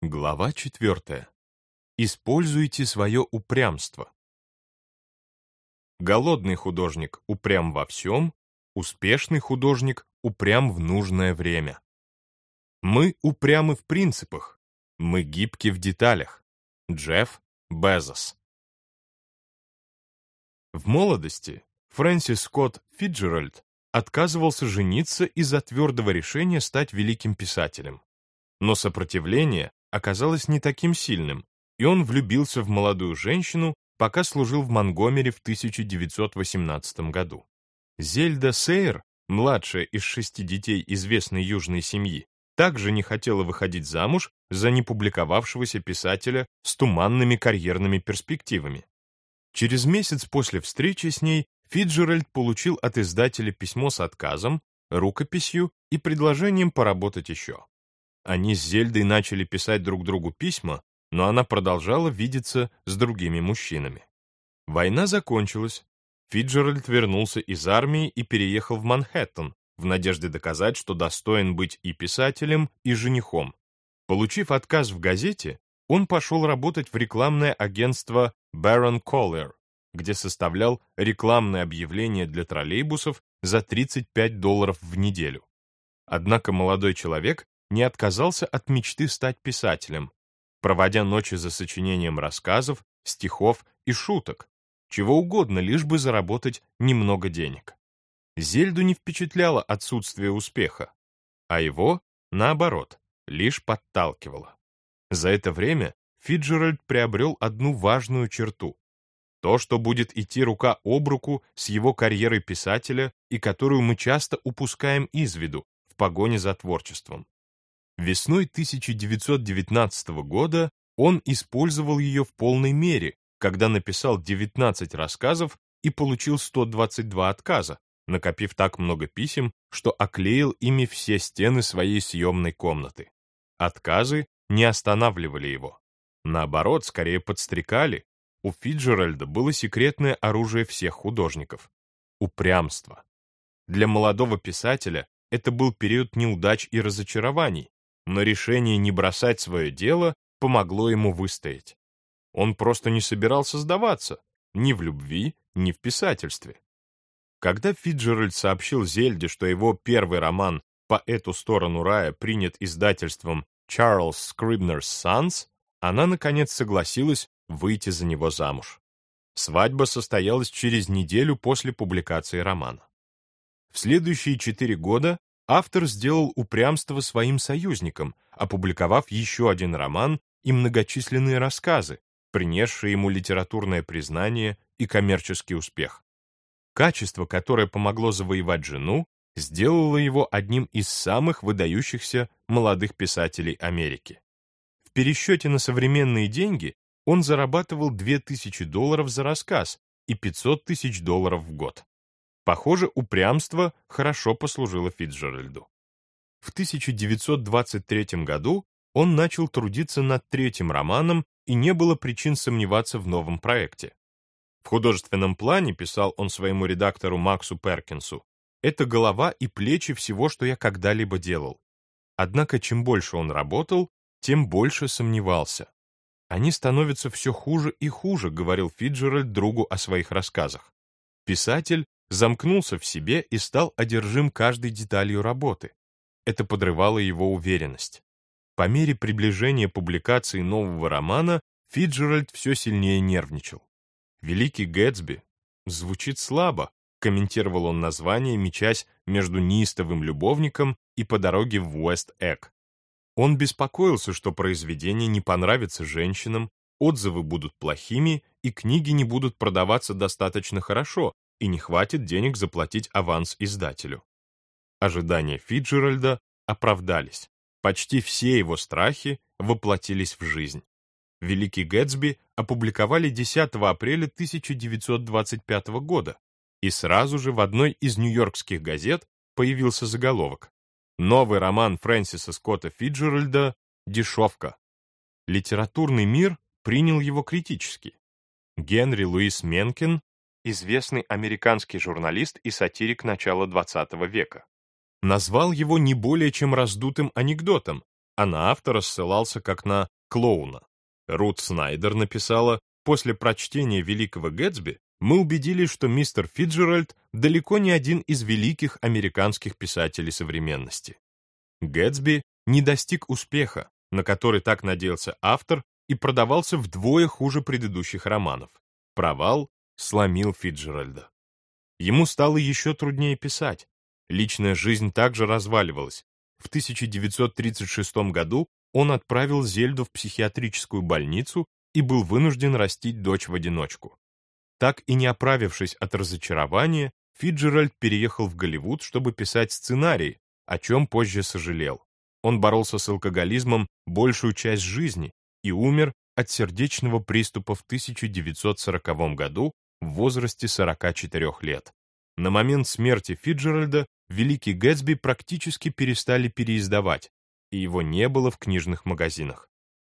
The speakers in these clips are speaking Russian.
Глава четвертая. Используйте свое упрямство. Голодный художник упрям во всем, успешный художник упрям в нужное время. Мы упрямы в принципах, мы гибки в деталях. Джефф Безос. В молодости Фрэнсис Скотт Фиджеральд отказывался жениться из-за твердого решения стать великим писателем. Но сопротивление оказалось не таким сильным, и он влюбился в молодую женщину, пока служил в Монгомери в 1918 году. Зельда Сейр, младшая из шести детей известной южной семьи, также не хотела выходить замуж за непубликовавшегося писателя с туманными карьерными перспективами. Через месяц после встречи с ней Фиджеральд получил от издателя письмо с отказом, рукописью и предложением поработать еще. Они с Зельдой начали писать друг другу письма, но она продолжала видеться с другими мужчинами. Война закончилась. Фиджеральд вернулся из армии и переехал в Манхэттен, в надежде доказать, что достоин быть и писателем, и женихом. Получив отказ в газете, он пошел работать в рекламное агентство Baron Collier, где составлял рекламное объявление для троллейбусов за 35 долларов в неделю. Однако молодой человек не отказался от мечты стать писателем, проводя ночи за сочинением рассказов, стихов и шуток, чего угодно, лишь бы заработать немного денег. Зельду не впечатляло отсутствие успеха, а его, наоборот, лишь подталкивало. За это время Фиджеральд приобрел одну важную черту. То, что будет идти рука об руку с его карьерой писателя и которую мы часто упускаем из виду в погоне за творчеством. Весной 1919 года он использовал ее в полной мере, когда написал 19 рассказов и получил 122 отказа, накопив так много писем, что оклеил ими все стены своей съемной комнаты. Отказы не останавливали его. Наоборот, скорее подстрекали. У Фиджеральда было секретное оружие всех художников — упрямство. Для молодого писателя это был период неудач и разочарований, но решение не бросать свое дело помогло ему выстоять. Он просто не собирался сдаваться ни в любви, ни в писательстве. Когда Фиджеральд сообщил Зельде, что его первый роман «По эту сторону рая» принят издательством Charles Scribner's Sons, она, наконец, согласилась выйти за него замуж. Свадьба состоялась через неделю после публикации романа. В следующие четыре года автор сделал упрямство своим союзником, опубликовав еще один роман и многочисленные рассказы, принесшие ему литературное признание и коммерческий успех. Качество, которое помогло завоевать жену, сделало его одним из самых выдающихся молодых писателей Америки. В пересчете на современные деньги он зарабатывал 2000 долларов за рассказ и 500 тысяч долларов в год. Похоже, упрямство хорошо послужило Фитджеральду. В 1923 году он начал трудиться над третьим романом, и не было причин сомневаться в новом проекте. В художественном плане, писал он своему редактору Максу Перкинсу, это голова и плечи всего, что я когда-либо делал. Однако, чем больше он работал, тем больше сомневался. Они становятся все хуже и хуже, говорил Фиджеральд другу о своих рассказах. Писатель замкнулся в себе и стал одержим каждой деталью работы. Это подрывало его уверенность. По мере приближения публикации нового романа Фиджеральд все сильнее нервничал. «Великий Гэтсби» звучит слабо, комментировал он название, мечась между неистовым любовником и по дороге в Уэст-Эк. Он беспокоился, что произведение не понравится женщинам, отзывы будут плохими и книги не будут продаваться достаточно хорошо, и не хватит денег заплатить аванс издателю. Ожидания Фиджеральда оправдались. Почти все его страхи воплотились в жизнь. «Великий Гэтсби» опубликовали 10 апреля 1925 года, и сразу же в одной из нью-йоркских газет появился заголовок «Новый роман Фрэнсиса Скотта Фиджеральда «Дешевка». Литературный мир принял его критически. Генри Луис Менкин известный американский журналист и сатирик начала XX века. Назвал его не более чем раздутым анекдотом, а на автора ссылался как на клоуна. Рут Снайдер написала, после прочтения «Великого Гэтсби» мы убедились, что мистер Фиджеральд далеко не один из великих американских писателей современности. Гэтсби не достиг успеха, на который так надеялся автор, и продавался вдвое хуже предыдущих романов. Провал сломил Фиджеральда. Ему стало еще труднее писать. Личная жизнь также разваливалась. В 1936 году он отправил Зельду в психиатрическую больницу и был вынужден растить дочь в одиночку. Так и не оправившись от разочарования, Фиджеральд переехал в Голливуд, чтобы писать сценарий, о чем позже сожалел. Он боролся с алкоголизмом большую часть жизни и умер от сердечного приступа в 1940 году в возрасте 44 лет. На момент смерти Фиджеральда «Великий Гэтсби» практически перестали переиздавать, и его не было в книжных магазинах.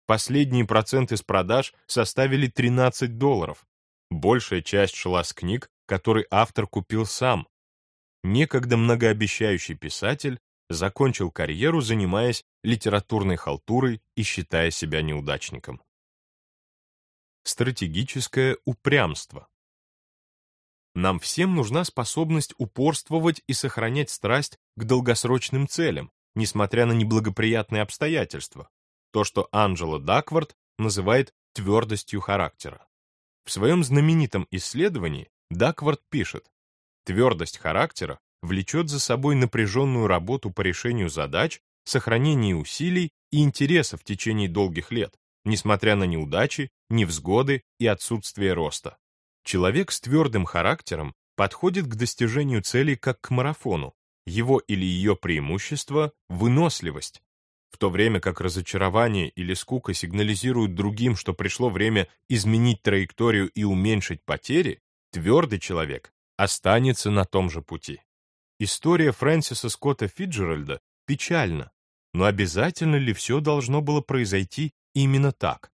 Последние проценты с продаж составили 13 долларов. Большая часть шла с книг, которые автор купил сам. Некогда многообещающий писатель закончил карьеру, занимаясь литературной халтурой и считая себя неудачником. Стратегическое упрямство. Нам всем нужна способность упорствовать и сохранять страсть к долгосрочным целям, несмотря на неблагоприятные обстоятельства, то, что Анджела Даквард называет твердостью характера. В своем знаменитом исследовании Даквард пишет, твердость характера влечет за собой напряженную работу по решению задач, сохранение усилий и интереса в течение долгих лет, несмотря на неудачи, невзгоды и отсутствие роста. Человек с твердым характером подходит к достижению целей как к марафону. Его или ее преимущество — выносливость, в то время как разочарование или скука сигнализируют другим, что пришло время изменить траекторию и уменьшить потери, твердый человек останется на том же пути. История Фрэнсиса Скотта Фиджеральда печальна, но обязательно ли все должно было произойти именно так?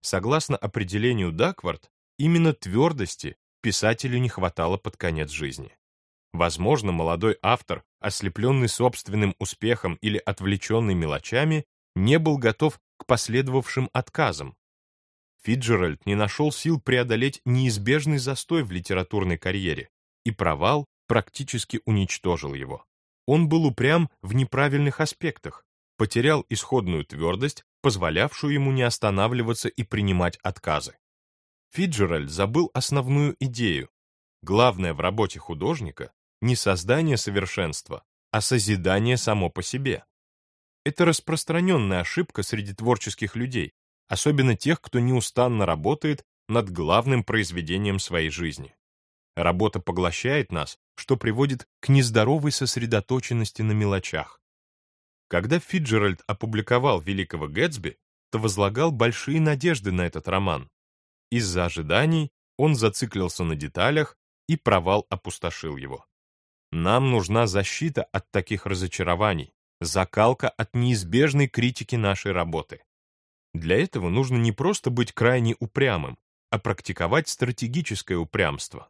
Согласно определению Даквард, именно твердости писателю не хватало под конец жизни. Возможно, молодой автор, ослепленный собственным успехом или отвлеченный мелочами, не был готов к последовавшим отказам. Фиджеральд не нашел сил преодолеть неизбежный застой в литературной карьере, и провал практически уничтожил его. Он был упрям в неправильных аспектах, потерял исходную твердость, позволявшую ему не останавливаться и принимать отказы. Фиджеральд забыл основную идею. Главное в работе художника не создание совершенства, а созидание само по себе. Это распространенная ошибка среди творческих людей, особенно тех, кто неустанно работает над главным произведением своей жизни. Работа поглощает нас, что приводит к нездоровой сосредоточенности на мелочах. Когда Фиджеральд опубликовал «Великого Гэтсби», то возлагал большие надежды на этот роман. Из-за ожиданий он зациклился на деталях, и провал опустошил его. Нам нужна защита от таких разочарований, закалка от неизбежной критики нашей работы. Для этого нужно не просто быть крайне упрямым, а практиковать стратегическое упрямство.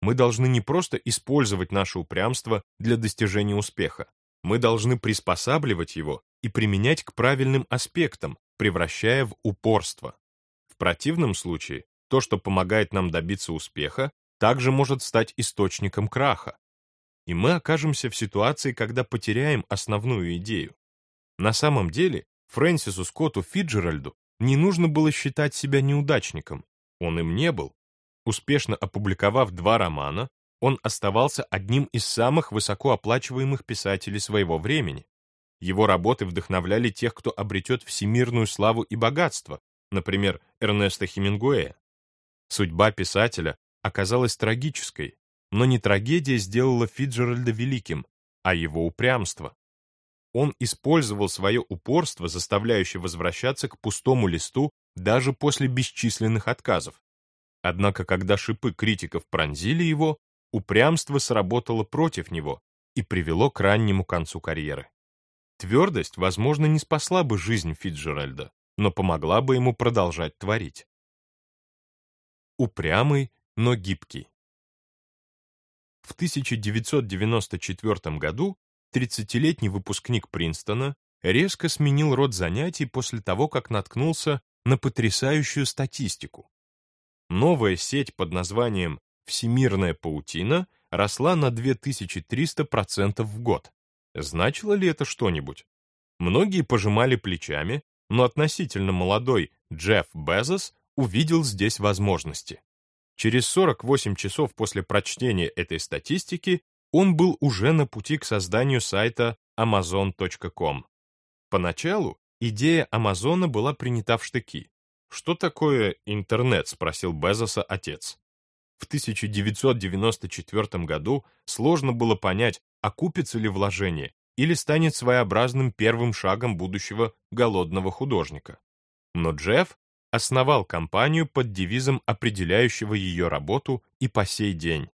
Мы должны не просто использовать наше упрямство для достижения успеха, мы должны приспосабливать его и применять к правильным аспектам, превращая в упорство. В противном случае, то, что помогает нам добиться успеха, также может стать источником краха и мы окажемся в ситуации, когда потеряем основную идею. На самом деле, Фрэнсису Скотту Фиджеральду не нужно было считать себя неудачником, он им не был. Успешно опубликовав два романа, он оставался одним из самых высокооплачиваемых писателей своего времени. Его работы вдохновляли тех, кто обретет всемирную славу и богатство, например, Эрнеста Хемингуэя. Судьба писателя оказалась трагической, но не трагедия сделала Фиджеральда великим, а его упрямство. Он использовал свое упорство, заставляющее возвращаться к пустому листу даже после бесчисленных отказов. Однако, когда шипы критиков пронзили его, упрямство сработало против него и привело к раннему концу карьеры. Твердость, возможно, не спасла бы жизнь Фиджеральда, но помогла бы ему продолжать творить. Упрямый, но гибкий. В 1994 году 30-летний выпускник Принстона, резко сменил род занятий после того, как наткнулся на потрясающую статистику. Новая сеть под названием «Всемирная паутина» росла на 2300% в год. Значило ли это что-нибудь? Многие пожимали плечами, но относительно молодой Джефф Безос увидел здесь возможности. Через 48 часов после прочтения этой статистики он был уже на пути к созданию сайта amazon.com. Поначалу идея Амазона была принята в штыки. «Что такое интернет?» — спросил Безоса отец. В 1994 году сложно было понять, окупится ли вложение или станет своеобразным первым шагом будущего голодного художника. Но Джефф основал компанию под девизом определяющего ее работу и по сей день.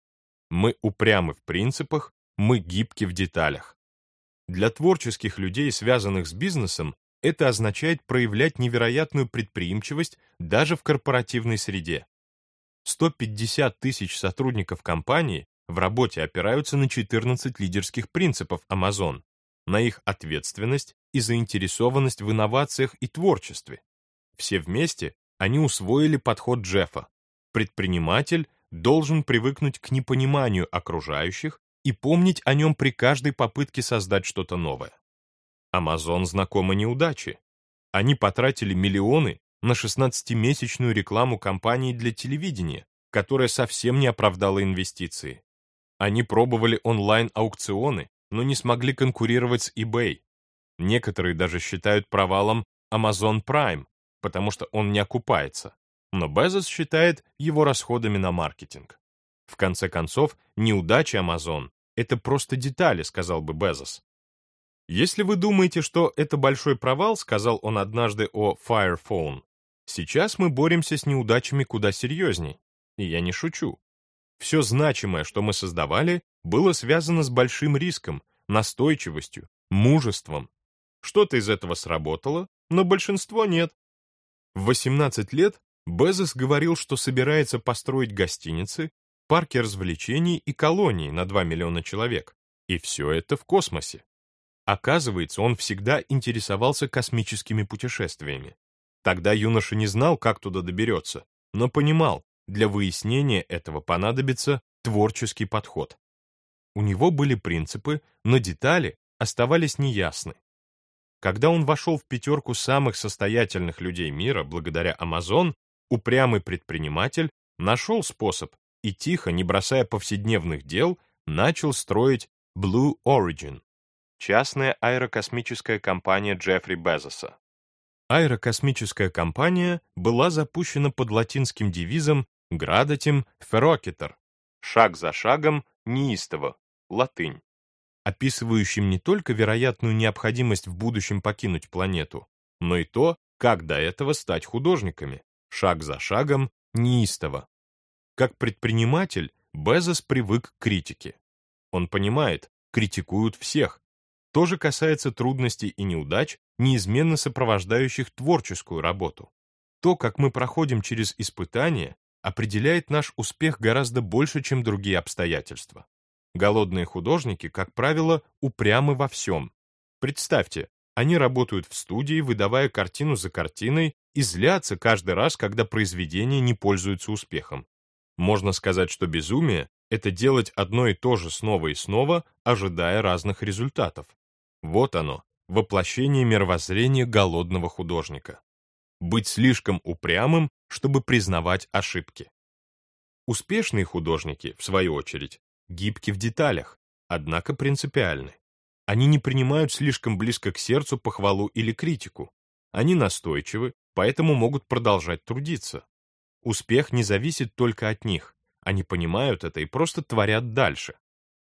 Мы упрямы в принципах, мы гибки в деталях. Для творческих людей, связанных с бизнесом, это означает проявлять невероятную предприимчивость даже в корпоративной среде. 150 тысяч сотрудников компании в работе опираются на 14 лидерских принципов Amazon, на их ответственность и заинтересованность в инновациях и творчестве. Все вместе они усвоили подход Джеффа. Предприниматель должен привыкнуть к непониманию окружающих и помнить о нем при каждой попытке создать что-то новое. Amazon знакомы неудачи. Они потратили миллионы на 16-месячную рекламу компании для телевидения, которая совсем не оправдала инвестиции. Они пробовали онлайн-аукционы, но не смогли конкурировать с eBay. Некоторые даже считают провалом Amazon Prime, потому что он не окупается, но Безос считает его расходами на маркетинг. В конце концов, неудачи Amazon — это просто детали, сказал бы Безос. Если вы думаете, что это большой провал, сказал он однажды о Fire Phone, сейчас мы боремся с неудачами куда серьезней. И я не шучу. Все значимое, что мы создавали, было связано с большим риском, настойчивостью, мужеством. Что-то из этого сработало, но большинство нет. В 18 лет Безос говорил, что собирается построить гостиницы, парки развлечений и колонии на 2 миллиона человек. И все это в космосе. Оказывается, он всегда интересовался космическими путешествиями. Тогда юноша не знал, как туда доберется, но понимал, для выяснения этого понадобится творческий подход. У него были принципы, но детали оставались неясны. Когда он вошел в пятерку самых состоятельных людей мира благодаря Amazon, упрямый предприниматель нашел способ и тихо, не бросая повседневных дел, начал строить Blue Origin, частная аэрокосмическая компания Джеффри Безоса. Аэрокосмическая компания была запущена под латинским девизом «Градатим ферокитер» — «Шаг за шагом, неистово», латынь описывающим не только вероятную необходимость в будущем покинуть планету, но и то, как до этого стать художниками, шаг за шагом, неистово. Как предприниматель, Безос привык к критике. Он понимает, критикуют всех. То же касается трудностей и неудач, неизменно сопровождающих творческую работу. То, как мы проходим через испытания, определяет наш успех гораздо больше, чем другие обстоятельства. Голодные художники, как правило, упрямы во всем. Представьте, они работают в студии, выдавая картину за картиной, и злятся каждый раз, когда произведение не пользуется успехом. Можно сказать, что безумие — это делать одно и то же снова и снова, ожидая разных результатов. Вот оно, воплощение мировоззрения голодного художника. Быть слишком упрямым, чтобы признавать ошибки. Успешные художники, в свою очередь, гибки в деталях, однако принципиальны. Они не принимают слишком близко к сердцу похвалу или критику. Они настойчивы, поэтому могут продолжать трудиться. Успех не зависит только от них. Они понимают это и просто творят дальше.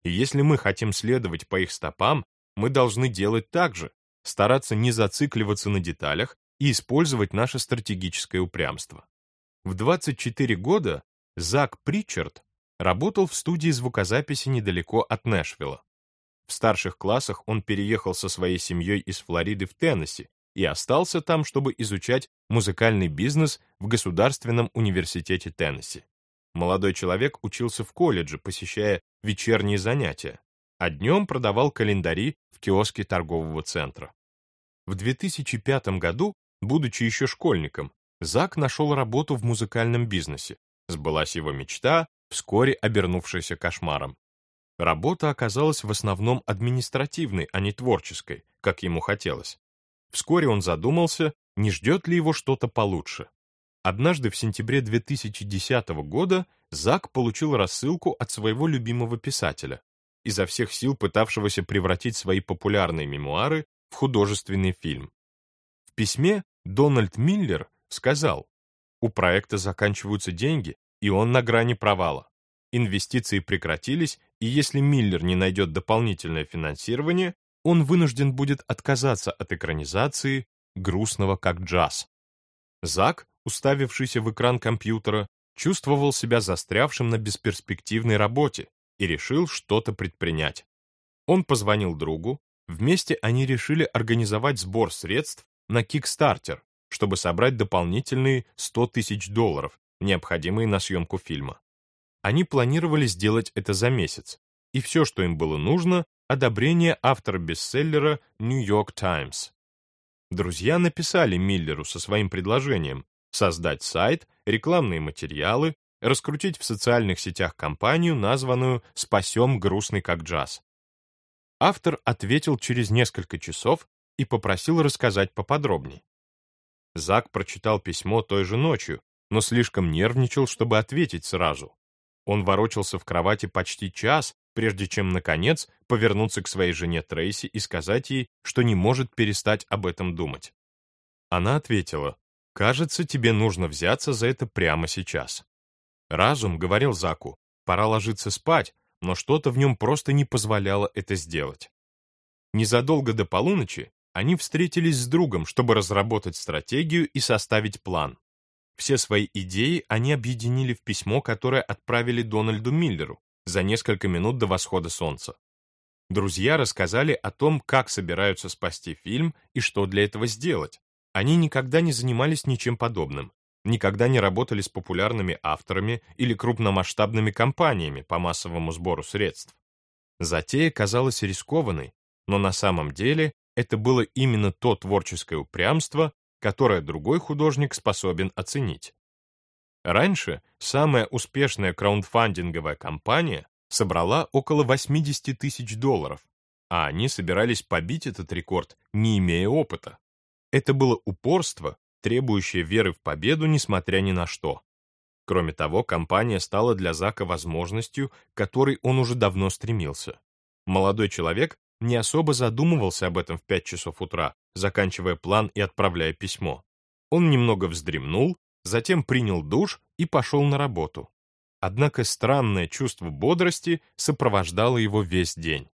И если мы хотим следовать по их стопам, мы должны делать так же, стараться не зацикливаться на деталях и использовать наше стратегическое упрямство. В 24 года Зак Причард Работал в студии звукозаписи недалеко от Нэшвилла. В старших классах он переехал со своей семьей из Флориды в Теннесси и остался там, чтобы изучать музыкальный бизнес в Государственном университете Теннесси. Молодой человек учился в колледже, посещая вечерние занятия, а днем продавал календари в киоске торгового центра. В 2005 году, будучи еще школьником, Зак нашел работу в музыкальном бизнесе. Сбылась его мечта, вскоре обернувшаяся кошмаром. Работа оказалась в основном административной, а не творческой, как ему хотелось. Вскоре он задумался, не ждет ли его что-то получше. Однажды в сентябре 2010 года Зак получил рассылку от своего любимого писателя, изо всех сил пытавшегося превратить свои популярные мемуары в художественный фильм. В письме Дональд Миллер сказал, «У проекта заканчиваются деньги, и он на грани провала. Инвестиции прекратились, и если Миллер не найдет дополнительное финансирование, он вынужден будет отказаться от экранизации грустного как джаз. Зак, уставившийся в экран компьютера, чувствовал себя застрявшим на бесперспективной работе и решил что-то предпринять. Он позвонил другу, вместе они решили организовать сбор средств на Kickstarter, чтобы собрать дополнительные 100 тысяч долларов, необходимые на съемку фильма. Они планировали сделать это за месяц, и все, что им было нужно, одобрение автора бестселлера New York Times. Друзья написали Миллеру со своим предложением создать сайт, рекламные материалы, раскрутить в социальных сетях кампанию, названную «Спасем грустный как джаз». Автор ответил через несколько часов и попросил рассказать поподробней. Зак прочитал письмо той же ночью, но слишком нервничал, чтобы ответить сразу. Он ворочался в кровати почти час, прежде чем, наконец, повернуться к своей жене Трейси и сказать ей, что не может перестать об этом думать. Она ответила, «Кажется, тебе нужно взяться за это прямо сейчас». Разум говорил Заку, пора ложиться спать, но что-то в нем просто не позволяло это сделать. Незадолго до полуночи они встретились с другом, чтобы разработать стратегию и составить план. Все свои идеи они объединили в письмо, которое отправили Дональду Миллеру за несколько минут до восхода солнца. Друзья рассказали о том, как собираются спасти фильм и что для этого сделать. Они никогда не занимались ничем подобным, никогда не работали с популярными авторами или крупномасштабными компаниями по массовому сбору средств. Затея казалась рискованной, но на самом деле это было именно то творческое упрямство, которое другой художник способен оценить. Раньше самая успешная краундфандинговая компания собрала около 80 тысяч долларов, а они собирались побить этот рекорд, не имея опыта. Это было упорство, требующее веры в победу, несмотря ни на что. Кроме того, компания стала для Зака возможностью, к которой он уже давно стремился. Молодой человек не особо задумывался об этом в 5 часов утра, заканчивая план и отправляя письмо. Он немного вздремнул, затем принял душ и пошел на работу. Однако странное чувство бодрости сопровождало его весь день.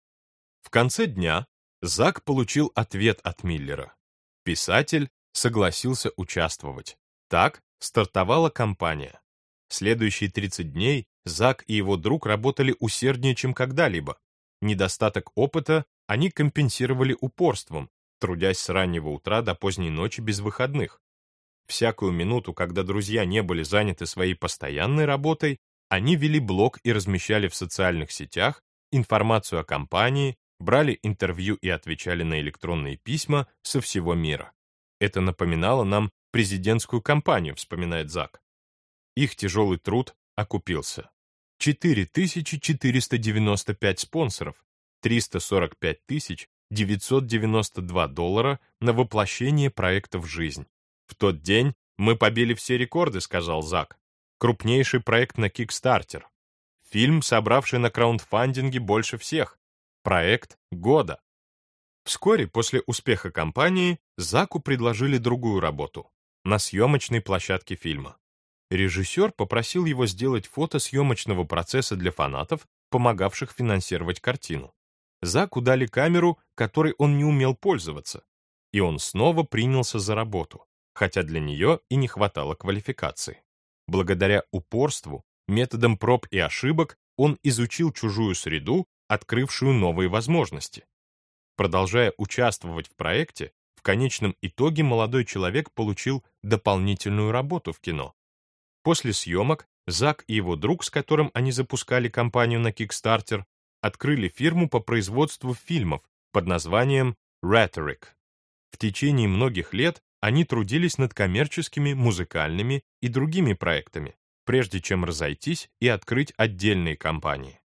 В конце дня Зак получил ответ от Миллера. Писатель согласился участвовать. Так стартовала кампания. Следующие 30 дней Зак и его друг работали усерднее, чем когда-либо. Недостаток опыта они компенсировали упорством, трудясь с раннего утра до поздней ночи без выходных. Всякую минуту, когда друзья не были заняты своей постоянной работой, они вели блог и размещали в социальных сетях информацию о компании, брали интервью и отвечали на электронные письма со всего мира. Это напоминало нам президентскую кампанию, вспоминает Зак. Их тяжелый труд окупился. 4495 спонсоров, 345 тысяч 992 доллара на воплощение проекта в жизнь. В тот день мы побили все рекорды, сказал Зак. Крупнейший проект на Kickstarter. Фильм, собравший на краундфандинге больше всех. Проект года. Вскоре после успеха кампании Заку предложили другую работу на съемочной площадке фильма. Режиссер попросил его сделать фото съемочного процесса для фанатов, помогавших финансировать картину. Заку дали камеру, которой он не умел пользоваться, и он снова принялся за работу, хотя для нее и не хватало квалификации. Благодаря упорству, методам проб и ошибок он изучил чужую среду, открывшую новые возможности. Продолжая участвовать в проекте, в конечном итоге молодой человек получил дополнительную работу в кино. После съемок Зак и его друг, с которым они запускали кампанию на Kickstarter, открыли фирму по производству фильмов под названием Rhetoric. В течение многих лет они трудились над коммерческими, музыкальными и другими проектами, прежде чем разойтись и открыть отдельные компании.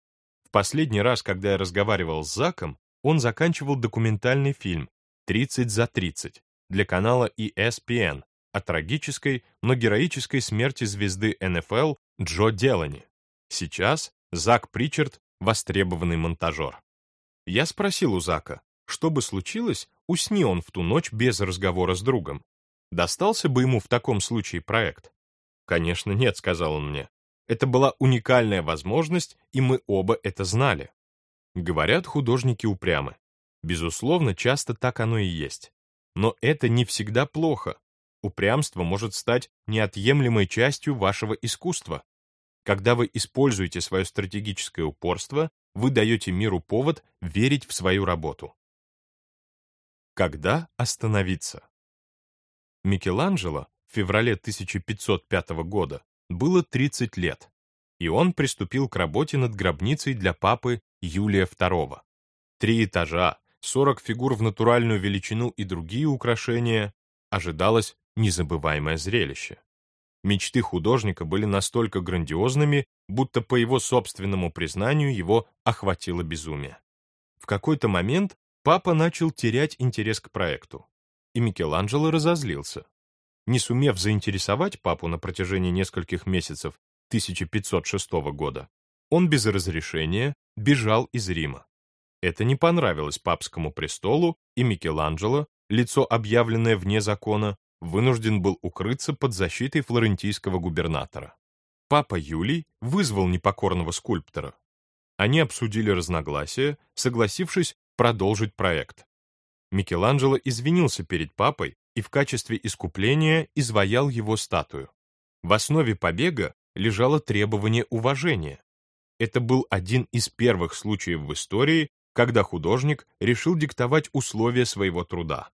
В последний раз, когда я разговаривал с Заком, он заканчивал документальный фильм «30 за 30» для канала ESPN о трагической, но героической смерти звезды НФЛ Джо Делани. Сейчас Зак Причард — востребованный монтажер. Я спросил у Зака, что бы случилось, усни он в ту ночь без разговора с другом. Достался бы ему в таком случае проект? Конечно, нет, сказал он мне. Это была уникальная возможность, и мы оба это знали. Говорят, художники упрямы. Безусловно, часто так оно и есть. Но это не всегда плохо. Упрямство может стать неотъемлемой частью вашего искусства. Когда вы используете свое стратегическое упорство, вы даете миру повод верить в свою работу. Когда остановиться? Микеланджело в феврале 1505 года было 30 лет, и он приступил к работе над гробницей для папы Юлия II. Три этажа, 40 фигур в натуральную величину и другие украшения, ожидалось незабываемое зрелище. Мечты художника были настолько грандиозными, будто по его собственному признанию его охватило безумие. В какой-то момент папа начал терять интерес к проекту, и Микеланджело разозлился. Не сумев заинтересовать папу на протяжении нескольких месяцев 1506 года, он без разрешения бежал из Рима. Это не понравилось папскому престолу, и Микеланджело, лицо объявленное вне закона, вынужден был укрыться под защитой флорентийского губернатора. Папа Юлий вызвал непокорного скульптора. Они обсудили разногласия, согласившись продолжить проект. Микеланджело извинился перед папой и в качестве искупления изваял его статую. В основе побега лежало требование уважения. Это был один из первых случаев в истории, когда художник решил диктовать условия своего труда.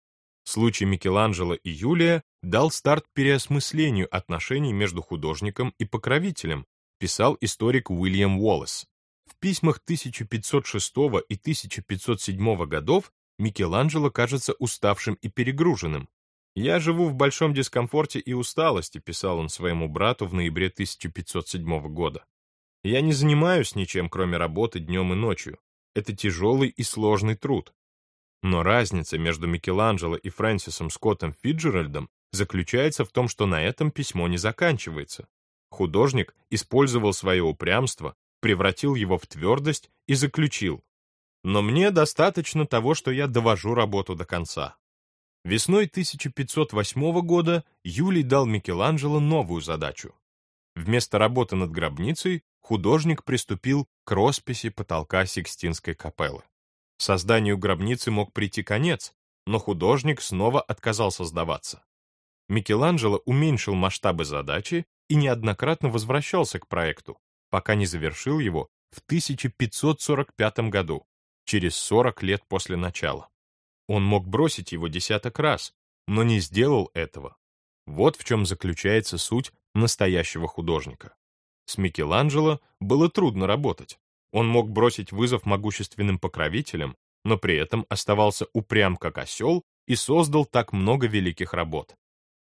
Случай Микеланджело и Юлия дал старт переосмыслению отношений между художником и покровителем, писал историк Уильям Уоллес. В письмах 1506 и 1507 годов Микеланджело кажется уставшим и перегруженным. «Я живу в большом дискомфорте и усталости», писал он своему брату в ноябре 1507 года. «Я не занимаюсь ничем, кроме работы днем и ночью. Это тяжелый и сложный труд. Но разница между Микеланджело и Фрэнсисом Скоттом Фиджеральдом заключается в том, что на этом письмо не заканчивается. Художник использовал свое упрямство, превратил его в твердость и заключил. Но мне достаточно того, что я довожу работу до конца. Весной 1508 года Юлий дал Микеланджело новую задачу. Вместо работы над гробницей художник приступил к росписи потолка Сикстинской капеллы. Созданию гробницы мог прийти конец, но художник снова отказался сдаваться. Микеланджело уменьшил масштабы задачи и неоднократно возвращался к проекту, пока не завершил его в 1545 году, через 40 лет после начала. Он мог бросить его десяток раз, но не сделал этого. Вот в чем заключается суть настоящего художника. С Микеланджело было трудно работать. Он мог бросить вызов могущественным покровителям, но при этом оставался упрям как осел и создал так много великих работ.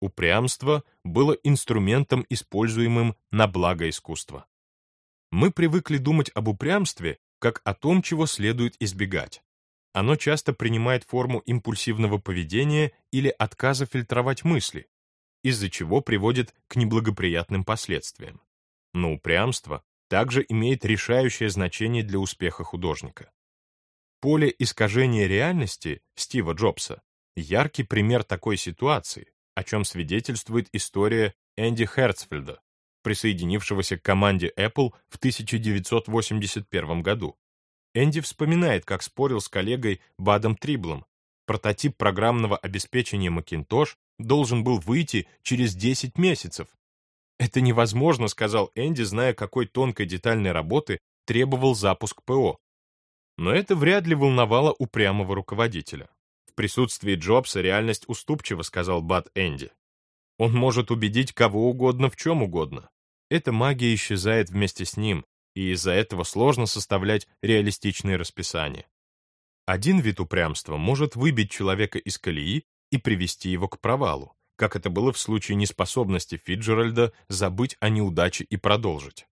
Упрямство было инструментом, используемым на благо искусства. Мы привыкли думать об упрямстве как о том, чего следует избегать. Оно часто принимает форму импульсивного поведения или отказа фильтровать мысли, из-за чего приводит к неблагоприятным последствиям. Но упрямство также имеет решающее значение для успеха художника. Поле искажения реальности Стива Джобса — яркий пример такой ситуации, о чем свидетельствует история Энди Херцфельда, присоединившегося к команде Apple в 1981 году. Энди вспоминает, как спорил с коллегой Бадом Триблом. Прототип программного обеспечения Macintosh должен был выйти через 10 месяцев, «Это невозможно», — сказал Энди, зная, какой тонкой детальной работы требовал запуск ПО. Но это вряд ли волновало упрямого руководителя. В присутствии Джобса реальность уступчива, сказал Бат Энди. Он может убедить кого угодно в чем угодно. Эта магия исчезает вместе с ним, и из-за этого сложно составлять реалистичные расписания. Один вид упрямства может выбить человека из колеи и привести его к провалу, как это было в случае неспособности Фиджеральда забыть о неудаче и продолжить.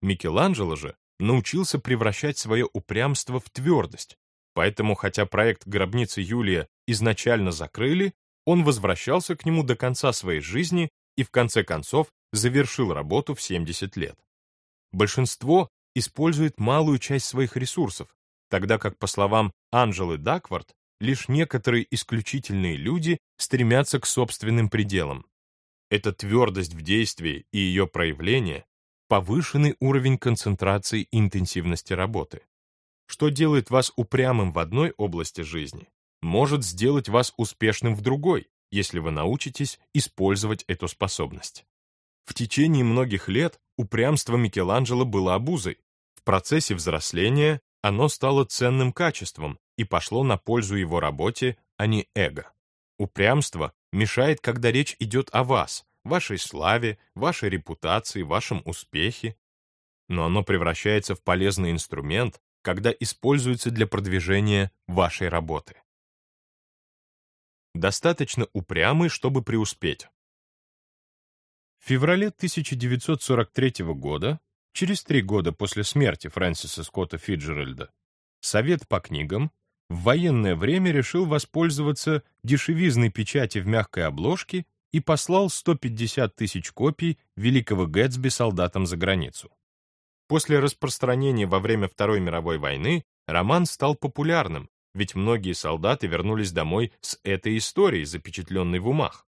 Микеланджело же научился превращать свое упрямство в твердость, поэтому, хотя проект гробницы Юлия изначально закрыли, он возвращался к нему до конца своей жизни и в конце концов завершил работу в 70 лет. Большинство использует малую часть своих ресурсов, тогда как, по словам Анжелы Даквард, лишь некоторые исключительные люди стремятся к собственным пределам. Эта твердость в действии и ее проявление — повышенный уровень концентрации и интенсивности работы. Что делает вас упрямым в одной области жизни, может сделать вас успешным в другой, если вы научитесь использовать эту способность. В течение многих лет упрямство Микеланджело было обузой. В процессе взросления оно стало ценным качеством и пошло на пользу его работе, а не эго. Упрямство мешает, когда речь идет о вас, вашей славе, вашей репутации, вашем успехе. Но оно превращается в полезный инструмент, когда используется для продвижения вашей работы. Достаточно упрямый, чтобы преуспеть. В феврале 1943 года, через три года после смерти Фрэнсиса Скотта Фиджеральда, Совет по книгам в военное время решил воспользоваться дешевизной печати в мягкой обложке и послал 150 тысяч копий Великого Гэтсби солдатам за границу. После распространения во время Второй мировой войны роман стал популярным, ведь многие солдаты вернулись домой с этой историей, запечатленной в умах.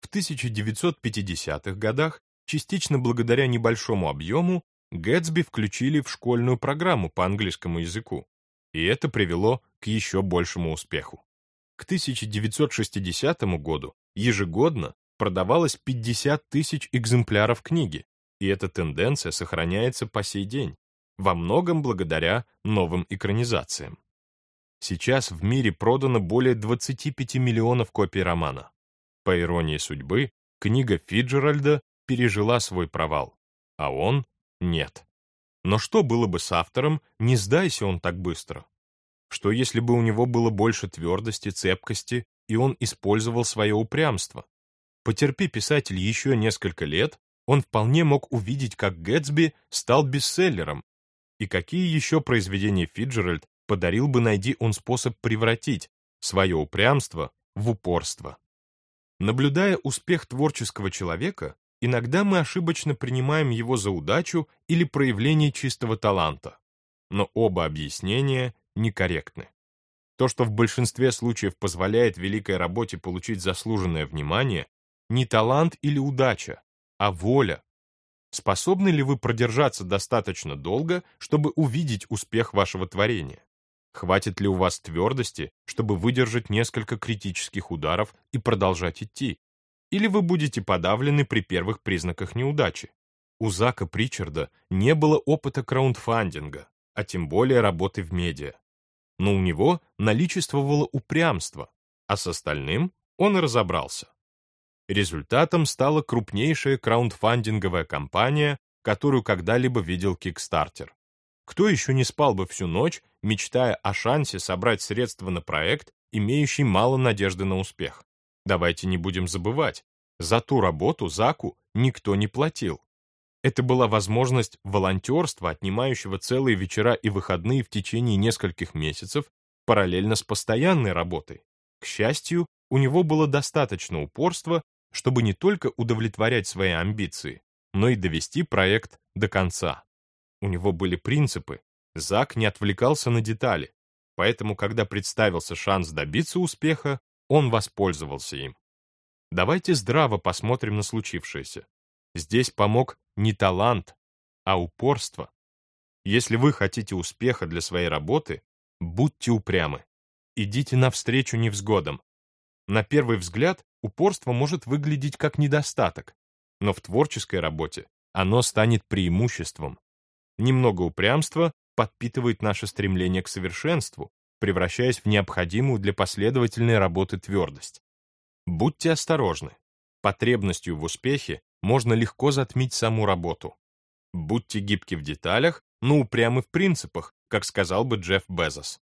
В 1950-х годах, частично благодаря небольшому объему, Гэтсби включили в школьную программу по английскому языку, и это привело к еще большему успеху. К 1960 году ежегодно продавалось 50 тысяч экземпляров книги, и эта тенденция сохраняется по сей день, во многом благодаря новым экранизациям. Сейчас в мире продано более 25 миллионов копий романа. По иронии судьбы, книга Фиджеральда пережила свой провал, а он — нет. Но что было бы с автором, не сдайся он так быстро? Что если бы у него было больше твердости, цепкости, и он использовал свое упрямство? Потерпи писатель еще несколько лет, он вполне мог увидеть, как Гэтсби стал бестселлером, и какие еще произведения Фиджеральд подарил бы, найди он способ превратить свое упрямство в упорство. Наблюдая успех творческого человека, иногда мы ошибочно принимаем его за удачу или проявление чистого таланта. Но оба объяснения некорректны. То, что в большинстве случаев позволяет великой работе получить заслуженное внимание, не талант или удача, а воля. Способны ли вы продержаться достаточно долго, чтобы увидеть успех вашего творения? Хватит ли у вас твердости, чтобы выдержать несколько критических ударов и продолжать идти? Или вы будете подавлены при первых признаках неудачи? У Зака Причарда не было опыта краундфандинга, а тем более работы в медиа. Но у него наличествовало упрямство, а с остальным он разобрался. Результатом стала крупнейшая краундфандинговая кампания, которую когда-либо видел Kickstarter. Кто еще не спал бы всю ночь, мечтая о шансе собрать средства на проект, имеющий мало надежды на успех? Давайте не будем забывать, за ту работу Заку никто не платил. Это была возможность волонтерства, отнимающего целые вечера и выходные в течение нескольких месяцев, параллельно с постоянной работой. К счастью, у него было достаточно упорства, чтобы не только удовлетворять свои амбиции, но и довести проект до конца. У него были принципы. Зак не отвлекался на детали. Поэтому, когда представился шанс добиться успеха, он воспользовался им. Давайте здраво посмотрим на случившееся. Здесь помог не талант, а упорство. Если вы хотите успеха для своей работы, будьте упрямы. Идите навстречу невзгодам. На первый взгляд упорство может выглядеть как недостаток, но в творческой работе оно станет преимуществом. Немного упрямства подпитывает наше стремление к совершенству, превращаясь в необходимую для последовательной работы твердость. Будьте осторожны. Потребностью в успехе можно легко затмить саму работу. Будьте гибки в деталях, но упрямы в принципах, как сказал бы Джефф Безос.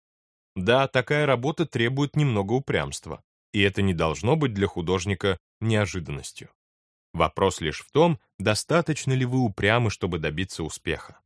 Да, такая работа требует немного упрямства, и это не должно быть для художника неожиданностью. Вопрос лишь в том, достаточно ли вы упрямы, чтобы добиться успеха.